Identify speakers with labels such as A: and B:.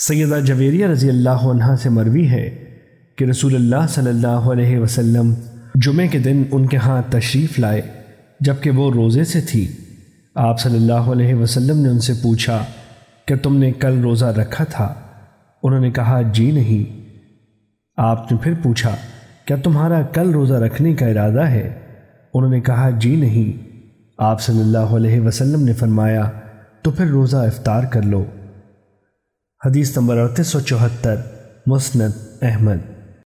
A: سیدہ جویریہ رضی اللہ عنہ سے مروی ہے کہ رسول اللہ صلی اللہ علیہ وسلم جمعے کے دن ان کے ہاں تشریف لائے، جبکہ وہ روزے سے تھی۔ آپ صلی اللہ علیہ وسلم نے ان سے پوچھا کہ تم نے کل روزہ رکھا تھا؟ انہوں نے کہا جی نہیں۔ آپ نے پھر پوچھا، کیا تمہارا کل روزہ رکھنے کا ارادہ ہے؟ انہوں نے کہا جی نہیں۔ آپ صلی اللہ علیہ وسلم نے فرمایا، تو پھر روزہ افطار کر لو۔ حدیث نمبر 374 مسند أحمد.